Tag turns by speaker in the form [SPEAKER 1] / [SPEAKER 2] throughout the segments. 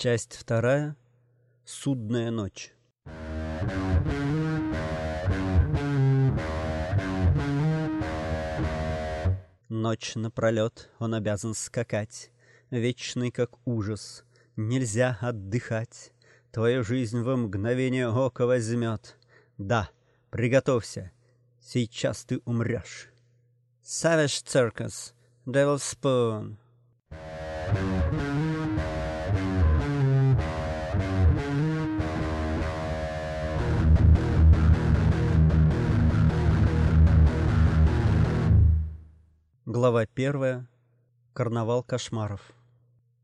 [SPEAKER 1] Часть вторая. Судная ночь. Ночь напролет он обязан скакать, Вечный как ужас, нельзя отдыхать. Твою жизнь во мгновение ока возьмет. Да, приготовься, сейчас ты умрешь. Savage Circus, Devil's Spoon. Глава первая. Карнавал кошмаров.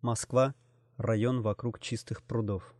[SPEAKER 1] Москва. Район вокруг чистых прудов.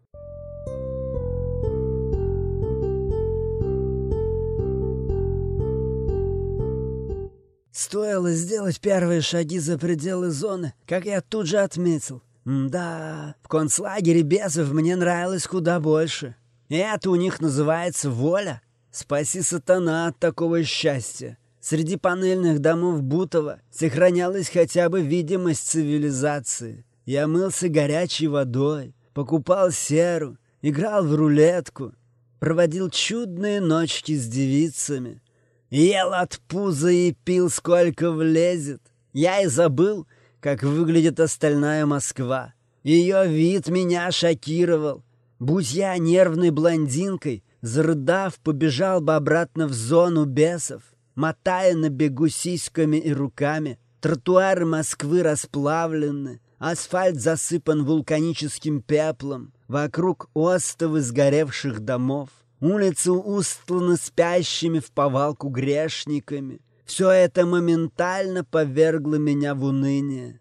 [SPEAKER 2] Стоило сделать первые шаги за пределы зоны, как я тут же отметил. Да, в концлагере бесов мне нравилось куда больше. И это у них называется воля. Спаси сатана от такого счастья. Среди панельных домов Бутова сохранялась хотя бы видимость цивилизации. Я мылся горячей водой, покупал серу, играл в рулетку, проводил чудные ночки с девицами, ел от пуза и пил сколько влезет. Я и забыл, как выглядит остальная Москва. Ее вид меня шокировал. Будь я нервной блондинкой, зарыдав, побежал бы обратно в зону бесов мотая на бегу сиськами и руками. Тротуары Москвы расплавлены, асфальт засыпан вулканическим пеплом, вокруг остовы сгоревших домов. Улицы устланы спящими в повалку грешниками. Все это моментально повергло меня в уныние.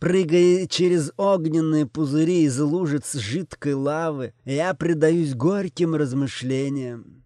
[SPEAKER 2] Прыгая через огненные пузыри из лужиц жидкой лавы, я предаюсь горьким размышлениям.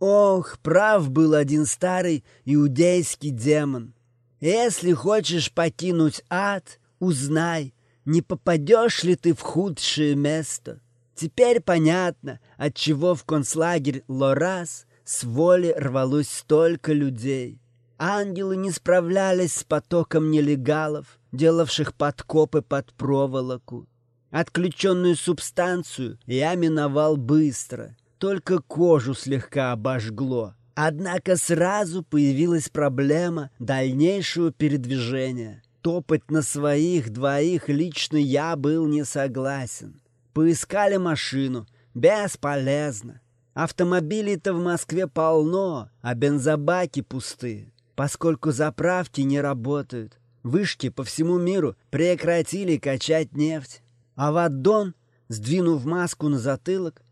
[SPEAKER 2] Ох, прав был один старый иудейский демон. Если хочешь покинуть ад, узнай, не попадешь ли ты в худшее место. Теперь понятно, отчего в концлагерь Лорас с воли рвалось столько людей. Ангелы не справлялись с потоком нелегалов, делавших подкопы под проволоку. Отключенную субстанцию я миновал быстро — только кожу слегка обожгло. Однако сразу появилась проблема дальнейшего передвижения. Топать на своих двоих лично я был не согласен. Поискали машину. Бесполезно. Автомобилей-то в Москве полно, а бензобаки пустые, поскольку заправки не работают. Вышки по всему миру прекратили качать нефть. А Ваддон, сдвинув маску на затылок,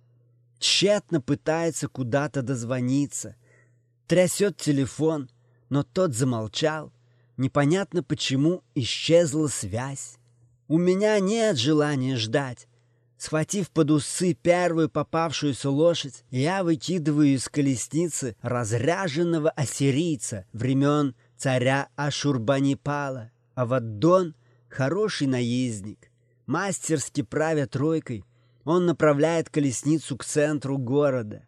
[SPEAKER 2] тщетно пытается куда-то дозвониться. Трясет телефон, но тот замолчал. Непонятно почему исчезла связь. У меня нет желания ждать. Схватив под усы первую попавшуюся лошадь, я выкидываю из колесницы разряженного ассирийца времен царя Ашурбанипала. А Ваддон — хороший наездник, мастерски правя тройкой, он направляет колесницу к центру города.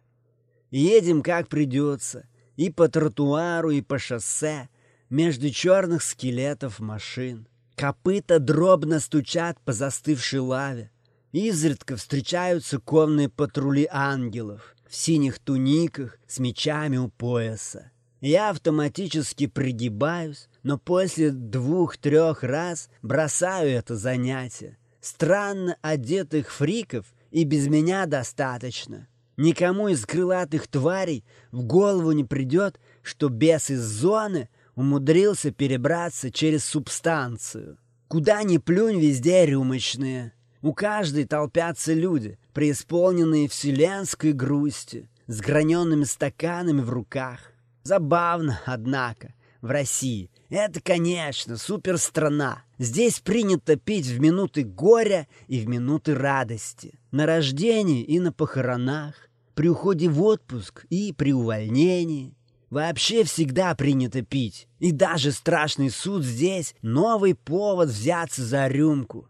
[SPEAKER 2] Едем как придется, и по тротуару, и по шоссе, между черных скелетов машин. Копыта дробно стучат по застывшей лаве. Изредка встречаются конные патрули ангелов в синих туниках с мечами у пояса. Я автоматически пригибаюсь, но после двух-трех раз бросаю это занятие, Странно одетых фриков и без меня достаточно. Никому из крылатых тварей в голову не придет, что бес из зоны умудрился перебраться через субстанцию. Куда ни плюнь, везде рюмочные. У каждой толпятся люди, преисполненные вселенской грусти, с граненными стаканами в руках. Забавно, однако, в России это, конечно, суперстрана. Здесь принято пить в минуты горя и в минуты радости. На рождении и на похоронах, при уходе в отпуск и при увольнении. Вообще всегда принято пить. И даже страшный суд здесь — новый повод взяться за рюмку.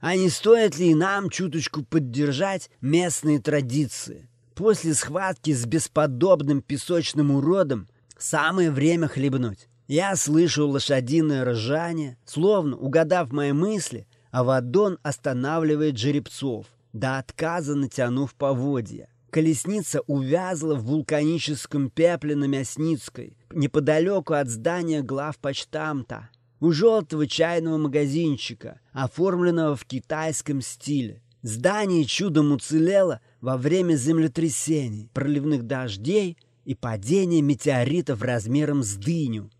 [SPEAKER 2] А не стоит ли нам чуточку поддержать местные традиции? После схватки с бесподобным песочным уродом самое время хлебнуть. Я слышу лошадиное ржание, словно, угадав мои мысли, Авадон останавливает жеребцов, до отказа натянув поводья. Колесница увязла в вулканическом пепле на Мясницкой, неподалеку от здания главпочтамта, у желтого чайного магазинчика, оформленного в китайском стиле. Здание чудом уцелело во время землетрясений, проливных дождей и падения метеоритов размером с дыню,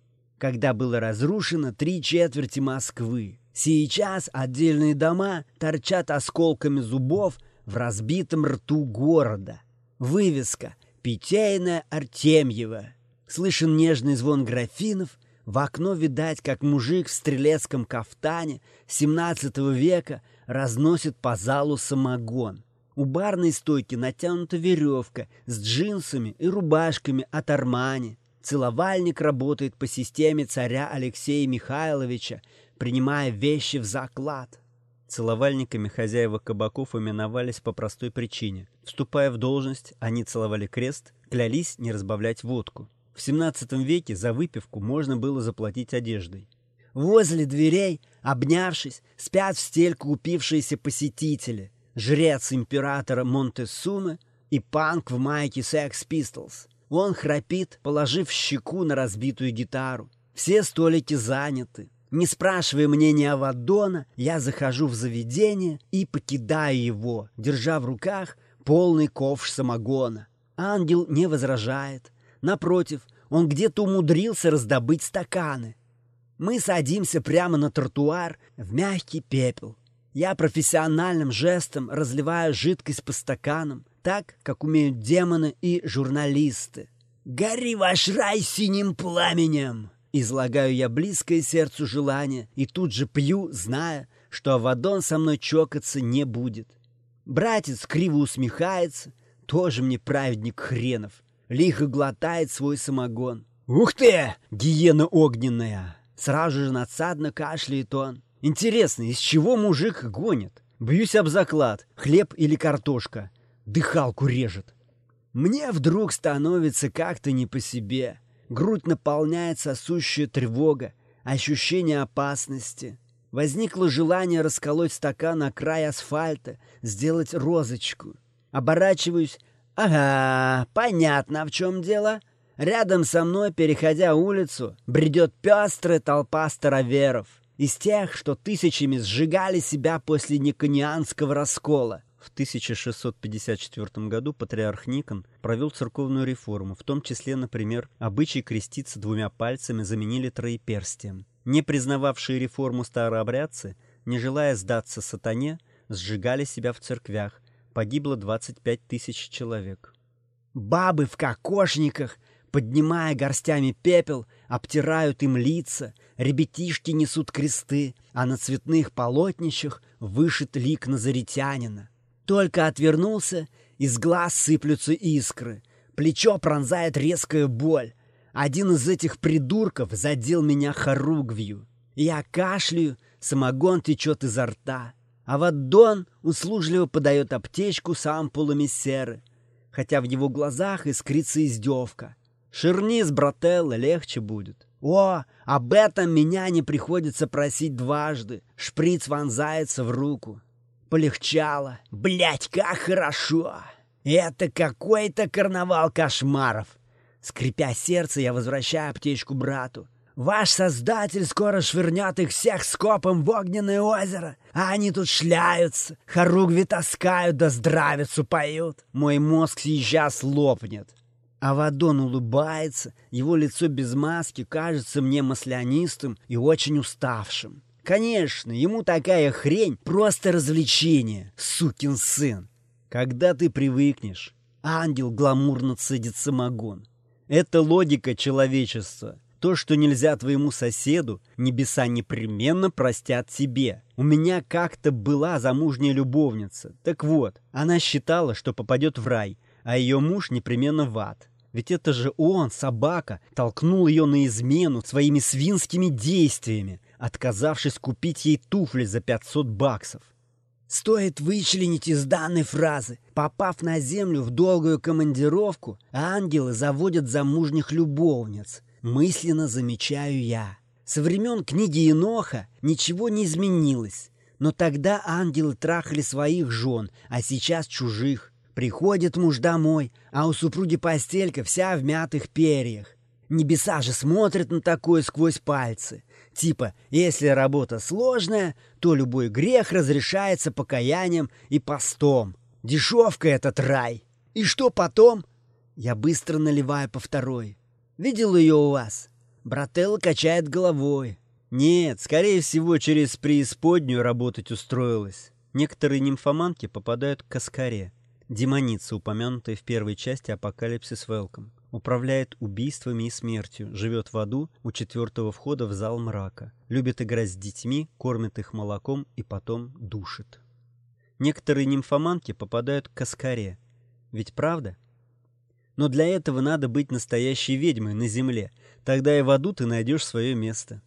[SPEAKER 2] когда было разрушено три четверти Москвы. Сейчас отдельные дома торчат осколками зубов в разбитом рту города. Вывеска «Питейная Артемьева». Слышен нежный звон графинов, в окно видать, как мужик в стрелецком кафтане 17 века разносит по залу самогон. У барной стойки натянута веревка с джинсами и рубашками от Армани. Целовальник работает по системе царя Алексея Михайловича, принимая вещи в заклад.
[SPEAKER 1] Целовальниками хозяева кабаков именовались по простой причине. Вступая в должность, они целовали крест, клялись не разбавлять водку. В 17 веке за выпивку можно было заплатить одеждой.
[SPEAKER 2] Возле дверей, обнявшись, спят в стельку упившиеся посетители. Жрец императора Монтесумы и панк в майке Sex Pistols. Он храпит, положив щеку на разбитую гитару. Все столики заняты. Не спрашивая мнения Авадона, я захожу в заведение и покидаю его, держа в руках полный ковш самогона. Ангел не возражает. Напротив, он где-то умудрился раздобыть стаканы. Мы садимся прямо на тротуар в мягкий пепел. Я профессиональным жестом разливаю жидкость по стаканам, так, как умеют демоны и журналисты. «Гори ваш рай синим пламенем!» Излагаю я близкое сердцу желание и тут же пью, зная, что Авадон со мной чокаться не будет. Братец криво усмехается, тоже мне праведник хренов, лихо глотает свой самогон. «Ух ты! Гиена огненная!» Сразу же надсадно кашляет он. «Интересно, из чего мужик гонит? Бьюсь об заклад, хлеб или картошка. Дыхалку режет». Мне вдруг становится как-то не по себе. Грудь наполняет сосущая тревога, ощущение опасности. Возникло желание расколоть стакан на край асфальта, сделать розочку. Оборачиваюсь. Ага, понятно, в чем дело. Рядом со мной, переходя улицу, бредет пестрая толпа староверов. Из тех, что тысячами сжигали себя после Никонианского раскола.
[SPEAKER 1] В 1654 году патриарх Никон провел церковную реформу, в том числе, например, обычай креститься двумя пальцами заменили троеперстием. Не признававшие реформу старообрядцы, не желая сдаться сатане, сжигали себя в церквях. Погибло 25 тысяч человек.
[SPEAKER 2] Бабы в кокошниках, поднимая горстями пепел, обтирают им лица, ребятишки несут кресты, а на цветных полотнищах вышит лик назаритянина. Только отвернулся, из глаз сыплются искры. Плечо пронзает резкая боль. Один из этих придурков задел меня хоругвью. Я кашляю, самогон течет изо рта. А вот Дон услужливо подает аптечку с ампулами серы, хотя в его глазах искрится издевка. Ширни с брателла легче будет. О, об этом меня не приходится просить дважды. Шприц вонзается в руку. Полегчало. Блять, как хорошо! Это какой-то карнавал кошмаров. Скрипя сердце, я возвращаю аптечку брату. Ваш создатель скоро швырнет их всех скопом в огненное озеро, а они тут шляются, хоругви таскают да здравицу поют. Мой мозг сейчас лопнет. Авадон улыбается, его лицо без маски кажется мне маслянистым и очень уставшим. Конечно, ему такая хрень просто развлечение, сукин сын. Когда ты привыкнешь, ангел гламурно цедит самогон. Это логика человечества. То, что нельзя твоему соседу, небеса непременно простят тебе. У меня как-то была замужняя любовница. Так вот, она считала, что попадет в рай, а ее муж непременно в ад. Ведь это же он, собака, толкнул ее на измену своими свинскими действиями, отказавшись купить ей туфли за 500 баксов. Стоит вычленить из данной фразы. Попав на землю в долгую командировку, ангелы заводят замужних любовниц. Мысленно замечаю я. Со времен книги Еноха ничего не изменилось. Но тогда ангелы трахали своих жен, а сейчас чужих. Приходит муж домой, а у супруги постелька вся в мятых перьях. Небеса же смотрят на такое сквозь пальцы. Типа, если работа сложная, то любой грех разрешается покаянием и постом. Дешевка этот рай. И что потом? Я быстро наливаю по второй. Видел ее у вас? Брателла качает головой.
[SPEAKER 1] Нет, скорее всего, через преисподнюю работать устроилась. Некоторые нимфоманки попадают к Аскаре. Демоница, упомянутая в первой части «Апокалипсис Велком». Управляет убийствами и смертью, живет в аду у четвертого входа в зал мрака. Любит играть с детьми, кормит их молоком и потом душит. Некоторые нимфоманки попадают к Аскаре. Ведь правда? Но для этого надо быть настоящей ведьмой на земле. Тогда и в аду ты найдешь свое место.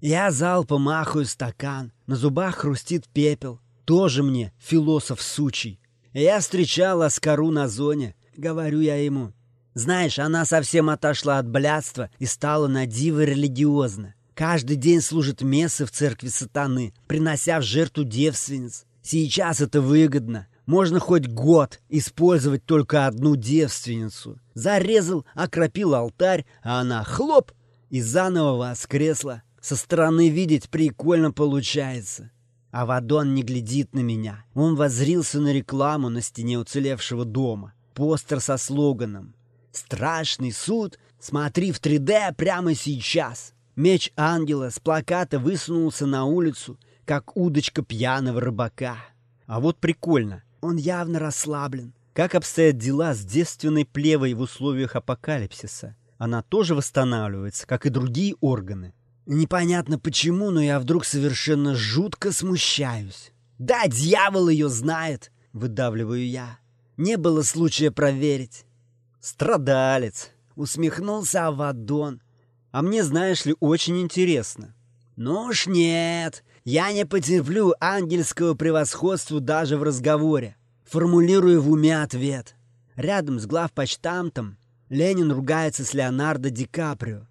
[SPEAKER 2] Я залпом махаю стакан. На зубах хрустит пепел. Тоже мне философ сучий. Я встречал Аскару на зоне. Говорю я ему. Знаешь, она совсем отошла от блядства и стала на диво религиозно. Каждый день служит мессы в церкви сатаны, принося в жертву девственниц. Сейчас это выгодно. Можно хоть год использовать только одну девственницу. Зарезал, окропил алтарь, а она хлоп и заново воскресла. Со стороны видеть прикольно получается. А Вадон не глядит на меня. Он возрился на рекламу на стене уцелевшего дома. Постер со слоганом «Страшный суд, смотри в 3D прямо сейчас». Меч ангела с плаката высунулся на улицу, как удочка пьяного рыбака.
[SPEAKER 1] А вот прикольно.
[SPEAKER 2] Он явно расслаблен.
[SPEAKER 1] Как обстоят дела с девственной плевой в условиях апокалипсиса? Она тоже восстанавливается, как и другие органы.
[SPEAKER 2] Непонятно почему, но я вдруг совершенно жутко смущаюсь. Да, дьявол ее знает, выдавливаю я. Не было случая проверить.
[SPEAKER 1] Страдалец,
[SPEAKER 2] усмехнулся Авадон.
[SPEAKER 1] А мне, знаешь ли, очень интересно.
[SPEAKER 2] Ну уж нет, я не потерплю ангельского превосходства даже в разговоре. Формулирую в уме ответ. Рядом с главпочтамтом Ленин ругается с Леонардо Ди Каприо.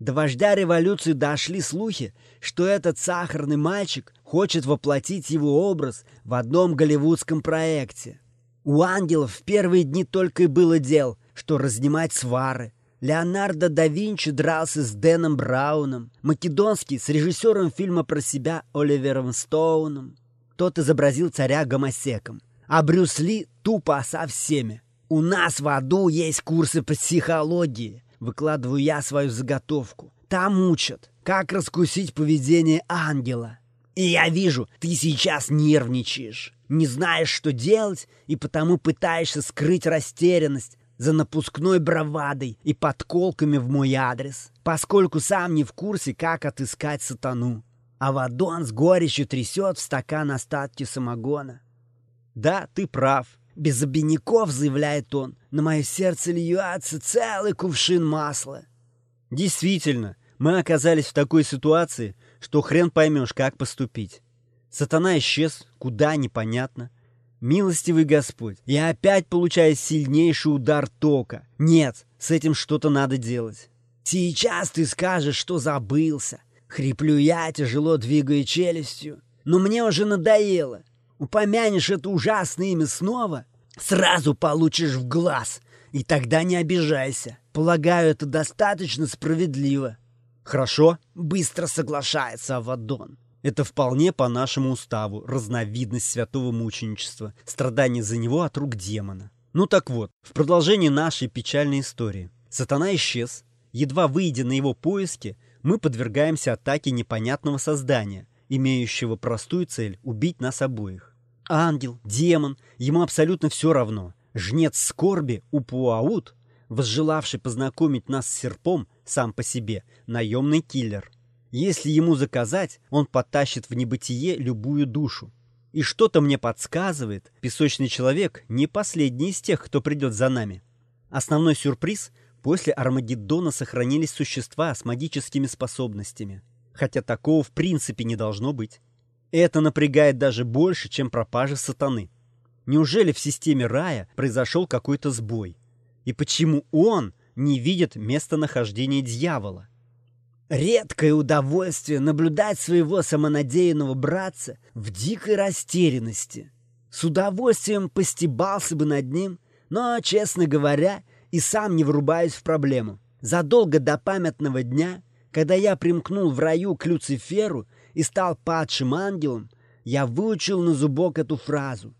[SPEAKER 2] До вождя революции дошли слухи, что этот сахарный мальчик хочет воплотить его образ в одном голливудском проекте. У ангелов в первые дни только и было дел, что разнимать свары, Леонардо да Винчи дрался с Дэном Брауном, Македонский с режиссером фильма про себя Оливером Стоуном. Тот изобразил царя гомосеком, а Брюс Ли тупо со всеми. У нас в аду есть курсы по психологии. Выкладываю я свою заготовку. Там учат, как раскусить поведение ангела. И я вижу, ты сейчас нервничаешь. Не знаешь, что делать, и потому пытаешься скрыть растерянность, за напускной бравадой и подколками в мой адрес, поскольку сам не в курсе, как отыскать сатану. А Вадон с горечью трясет в стакан остатки самогона.
[SPEAKER 1] «Да, ты прав», —
[SPEAKER 2] без обиняков заявляет он. «На мое сердце льется целый кувшин масла».
[SPEAKER 1] «Действительно, мы оказались в такой ситуации, что хрен поймешь, как поступить. Сатана исчез, куда непонятно. Милостивый Господь, я опять получаю сильнейший удар тока. Нет, с этим что-то надо делать.
[SPEAKER 2] Сейчас ты скажешь, что забылся. Хриплю я, тяжело двигая челюстью. Но мне уже надоело. Упомянешь это ужасное имя снова, сразу получишь в глаз. И тогда не обижайся. Полагаю, это достаточно справедливо.
[SPEAKER 1] Хорошо,
[SPEAKER 2] быстро соглашается Авадон.
[SPEAKER 1] Это вполне по нашему уставу, разновидность святого мученичества, страдание за него от рук демона. Ну так вот, в продолжении нашей печальной истории. Сатана исчез. Едва выйдя на его поиски, мы подвергаемся атаке непонятного создания, имеющего простую цель – убить нас обоих. Ангел, демон, ему абсолютно все равно. Жнец скорби, Упуаут, возжелавший познакомить нас с серпом, сам по себе, наемный киллер. Если ему заказать, он потащит в небытие любую душу. И что-то мне подсказывает, песочный человек не последний из тех, кто придет за нами. Основной сюрприз – после Армагеддона сохранились существа с магическими способностями. Хотя такого в принципе не должно быть. Это напрягает даже больше, чем пропажа сатаны. Неужели в системе рая произошел какой-то сбой? И почему он не видит местонахождения дьявола?
[SPEAKER 2] Редкое удовольствие наблюдать своего самонадеянного братца в дикой растерянности. С удовольствием постебался бы над ним, но, честно говоря, и сам не врубаюсь в проблему. Задолго до памятного дня, когда я примкнул в раю к Люциферу и стал падшим ангелом, я выучил на зубок эту фразу.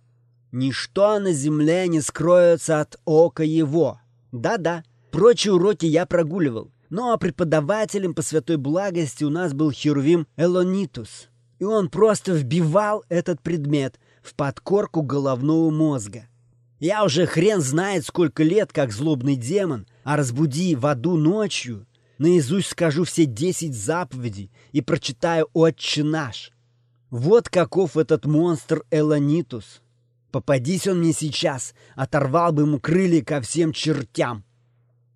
[SPEAKER 2] «Ничто на земле не скроется от ока его». Да-да, прочие уроки я прогуливал, но преподавателем по святой благости у нас был Херувим Элонитус, и он просто вбивал этот предмет в подкорку головного мозга. Я уже хрен знает сколько лет, как злобный демон, а разбуди в аду ночью, наизусть скажу все десять заповедей и прочитаю «Отче наш». Вот каков этот монстр Элонитус. Попадись он мне сейчас, оторвал бы ему крылья ко всем чертям.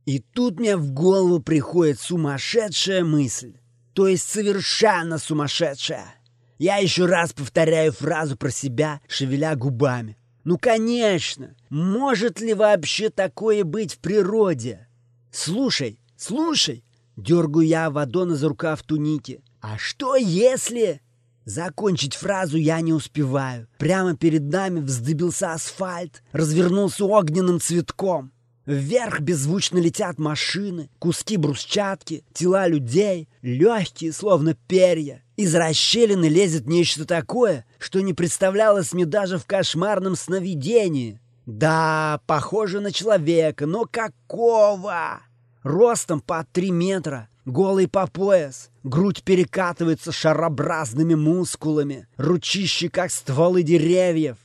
[SPEAKER 2] И тут мне в голову приходит сумасшедшая мысль. То есть совершенно сумасшедшая. Я еще раз повторяю фразу про себя, шевеля губами. Ну, конечно! Может ли вообще такое быть в природе? Слушай, слушай! Дергаю я Вадона за рукав туники. А что если... Закончить фразу я не успеваю. Прямо перед нами вздыбился асфальт, развернулся огненным цветком. Вверх беззвучно летят машины, куски брусчатки, тела людей, легкие, словно перья. Из расщелины лезет нечто такое, что не представлялось мне даже в кошмарном сновидении. Да, похоже на человека, но какого? Ростом под три метра, голый по пояс, грудь перекатывается шарообразными мускулами, ручищи, как стволы деревьев,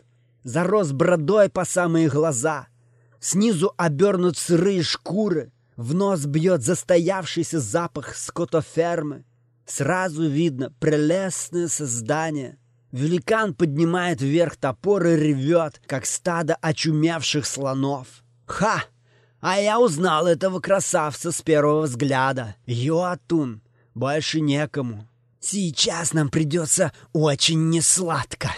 [SPEAKER 2] зарос бродой по самые глаза. Снизу обернут сырые шкуры, в нос бьет застоявшийся запах скотофермы. Сразу видно прелестное создание. Великан поднимает вверх топор и ревет, как стадо очумевших слонов. Ха! А я узнал этого красавца с первого взгляда. Йоатун. Больше некому. Сейчас нам придется очень несладко.